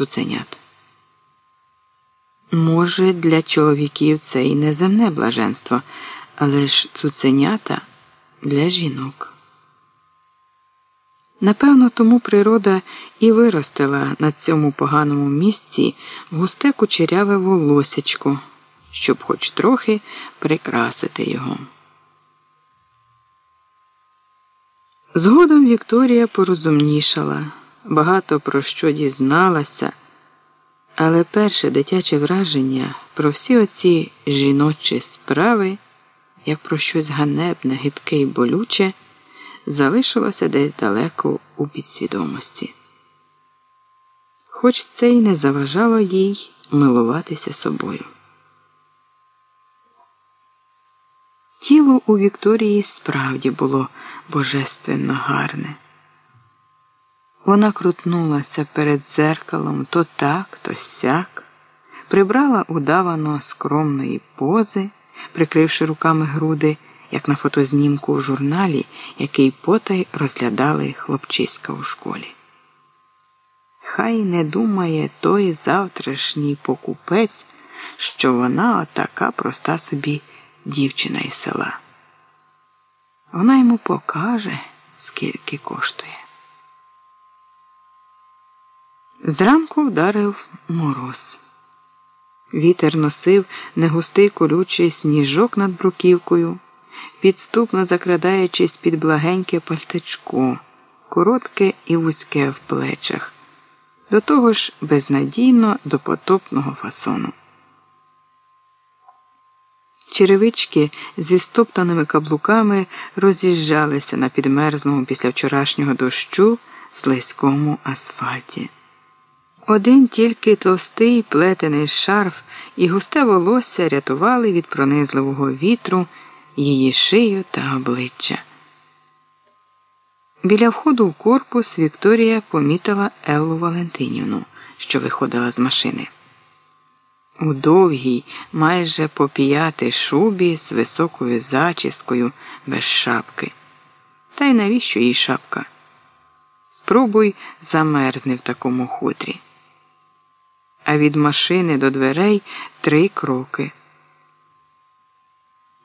цуценят. Може, для чоловіків це і неземне блаженство, але ж цуценята для жінок. Напевно, тому природа і виростила на цьому поганому місці густе кучеряве волосячко, щоб хоч трохи прикрасити його. Згодом Вікторія порозумнішала, багато про що дізналася, але перше дитяче враження про всі оці жіночі справи, як про щось ганебне, гидке й болюче, залишилося десь далеко у підсвідомості. Хоч це й не заважало їй милуватися собою. Тіло у Вікторії справді було божественно гарне. Вона крутнулася перед дзеркалом то так, то сяк, прибрала удавано скромної пози, прикривши руками груди, як на фотознімку в журналі, який потай розглядали хлопчиська у школі. Хай не думає той завтрашній покупець, що вона отака проста собі дівчина із села. Вона йому покаже, скільки коштує. Зранку вдарив мороз. Вітер носив негустий колючий сніжок над бруківкою, підступно закрадаючись під благеньке пальтечко, коротке і вузьке в плечах, до того ж безнадійно до потопного фасону. Черевички зі стоптаними каблуками роз'їжджалися на підмерзному після вчорашнього дощу слизькому асфальті. Один тільки товстий плетений шарф і густе волосся рятували від пронизливого вітру її шию та обличчя. Біля входу в корпус Вікторія помітила Еллу Валентинівну, що виходила з машини. У довгій, майже поп'ятий шубі з високою зачіскою без шапки. Та й навіщо їй шапка? Спробуй замерзни в такому хутрі. А від машини до дверей три кроки.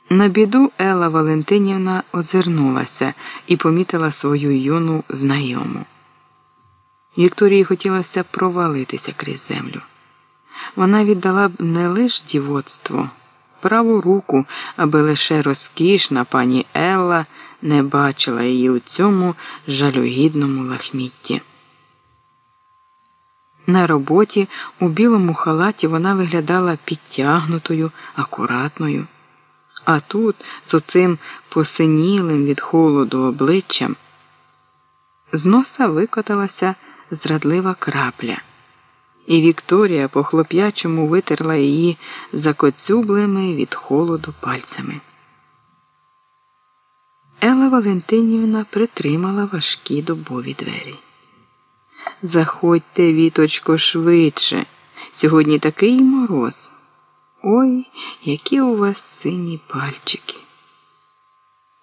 На біду Елла Валентинівна озирнулася і помітила свою юну знайому. Вікторії хотілося провалитися крізь землю. Вона віддала б не лише дівоцтво, праву руку, аби лише розкішна пані Елла не бачила її у цьому жалюгідному лахмітті. На роботі у білому халаті вона виглядала підтягнутою, акуратною. А тут, з оцим посинілим від холоду обличчям, з носа викоталася зрадлива крапля, і Вікторія по хлоп'ячому витерла її закоцюблими від холоду пальцями. Елла Валентинівна притримала важкі дубові двері. Заходьте, віточко, швидше. Сьогодні такий мороз. Ой, які у вас сині пальчики.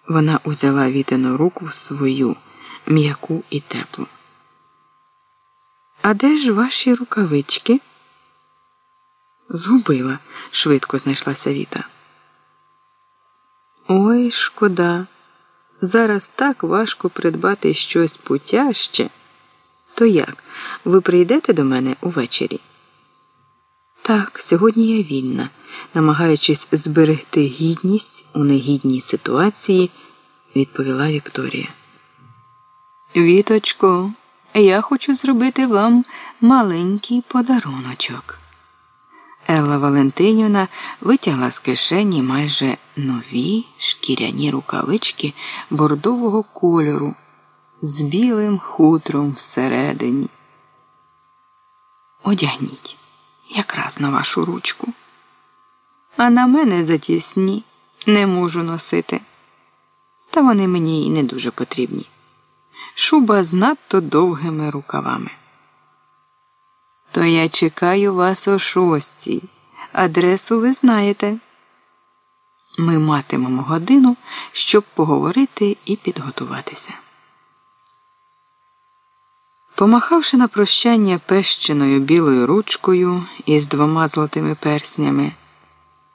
Вона узяла вітину руку в свою, м'яку і теплу. А де ж ваші рукавички? Згубила, швидко знайшлася Віта. Ой, шкода. Зараз так важко придбати щось путяще. То як? Ви прийдете до мене увечері? Так, сьогодні я вільна, намагаючись зберегти гідність у негідній ситуації, відповіла Вікторія. Віточко, я хочу зробити вам маленький подаруночок. Елла Валентинівна витягла з кишені майже нові шкіряні рукавички бордового кольору з білим хутром всередині. Одягніть якраз на вашу ручку. А на мене затісні не можу носити. Та вони мені й не дуже потрібні. Шуба з надто довгими рукавами. То я чекаю вас о шостій. Адресу ви знаєте. Ми матимемо годину, щоб поговорити і підготуватися. Помахавши на прощання пещеною білою ручкою із двома золотими перснями,